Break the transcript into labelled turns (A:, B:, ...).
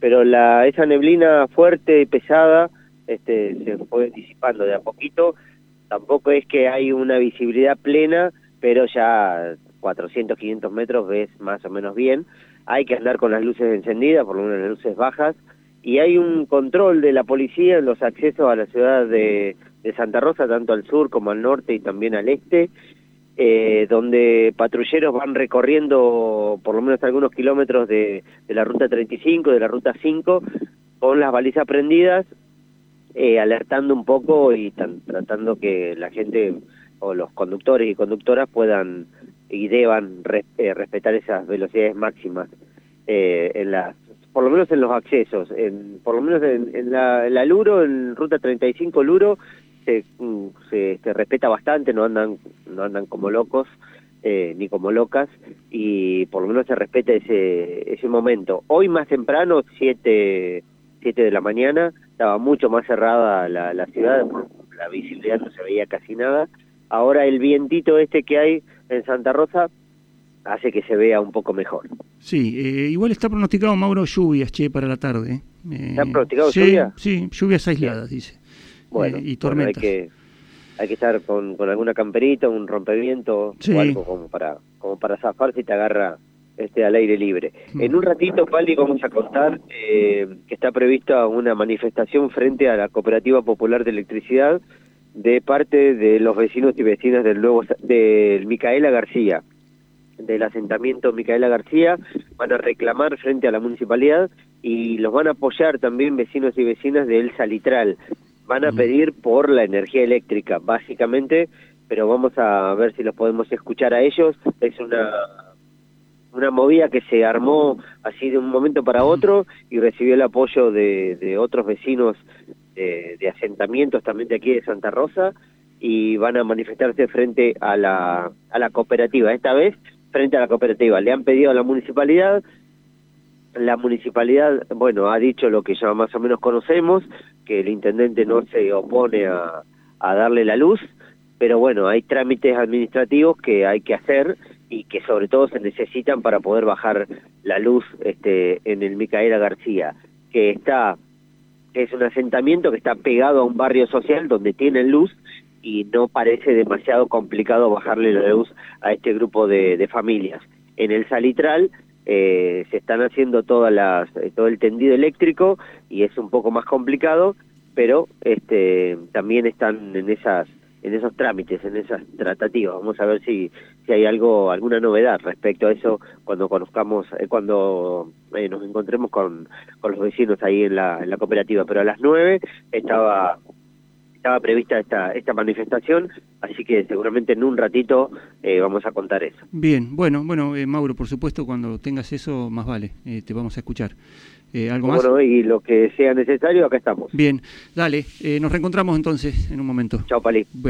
A: pero la esa neblina fuerte y pesada este, se fue disipando de a poquito. Tampoco es que hay una visibilidad plena, pero ya 400, 500 metros ves más o menos bien. Hay que andar con las luces encendidas, por lo menos las luces bajas, y hay un control de la policía en los accesos a la ciudad de, de Santa Rosa, tanto al sur como al norte y también al este, eh, donde patrulleros van recorriendo por lo menos algunos kilómetros de, de la ruta 35, de la ruta 5, con las balizas prendidas, eh, alertando un poco y tratando que la gente o los conductores y conductoras puedan y deban eh, respetar esas velocidades máximas eh, en las por lo menos en los accesos en por lo menos en, la, la, Luro en ruta 35 Luro mm, se, se, respeta bastante no andan no andan como locos eh, ni como locas y por lo menos se respeta ese ese momento hoy más temprano siete siete de la mañana estaba mucho más cerrada la, la ciudad la visibilidad no se veía casi nada ahora el vientito este que hay en Santa Rosa hace que se vea un poco mejor.
B: Sí, eh, igual está pronosticado, Mauro, lluvias, che, para la tarde.
A: Eh, ¿Está pronosticado
B: sí,
A: lluvia?
B: Sí, lluvias aisladas, dice.
A: Bueno,
B: eh, y tormentas.
A: hay, que, hay que estar con, con alguna camperita, un rompeviento
B: Sí.
A: o algo como para, como para zafar si te agarra este al aire libre.
B: Mm.
A: En un ratito, Pali, vamos a contar eh, que está prevista una manifestación frente a la Cooperativa Popular de Electricidad de parte de los vecinos y vecinas del nuevo del Micaela García del asentamiento Micaela García van a reclamar frente a la municipalidad y los van a apoyar también vecinos y vecinas del Salitral van a pedir por la energía eléctrica básicamente pero vamos a ver si los podemos escuchar a ellos es una una movida que se armó así de un momento para otro y recibió el apoyo de, de otros vecinos de, de asentamientos también de aquí de Santa Rosa y van a manifestarse frente a la, a la cooperativa. Esta vez frente a la cooperativa. Le han pedido a la municipalidad, la municipalidad, bueno, ha dicho lo que ya más o menos conocemos, que el intendente no se opone a, a darle la luz, pero bueno, hay trámites administrativos que hay que hacer y que sobre todo se necesitan para poder bajar la luz este, en el Micaela García, que está es un asentamiento que está pegado a un barrio social donde tienen luz y no parece demasiado complicado bajarle la luz a este grupo de, de familias. En el Salitral eh, se están haciendo todas las, eh, todo el tendido eléctrico y es un poco más complicado, pero este, también están en esas en esos trámites, en esas tratativas. Vamos a ver si, si hay algo, alguna novedad respecto a eso cuando conozcamos, eh, cuando eh, nos encontremos con, con los vecinos ahí en la, en la cooperativa. Pero a las nueve estaba estaba prevista esta esta manifestación, así que seguramente en un ratito eh, vamos a contar eso.
B: Bien, bueno, bueno, eh, Mauro, por supuesto, cuando tengas eso, más vale, eh, te vamos a escuchar. Eh, ¿Algo más?
A: Bueno, y lo que sea necesario, acá estamos.
B: Bien, dale, nos reencontramos entonces en un momento.
A: Chao, Pali.
B: Bueno.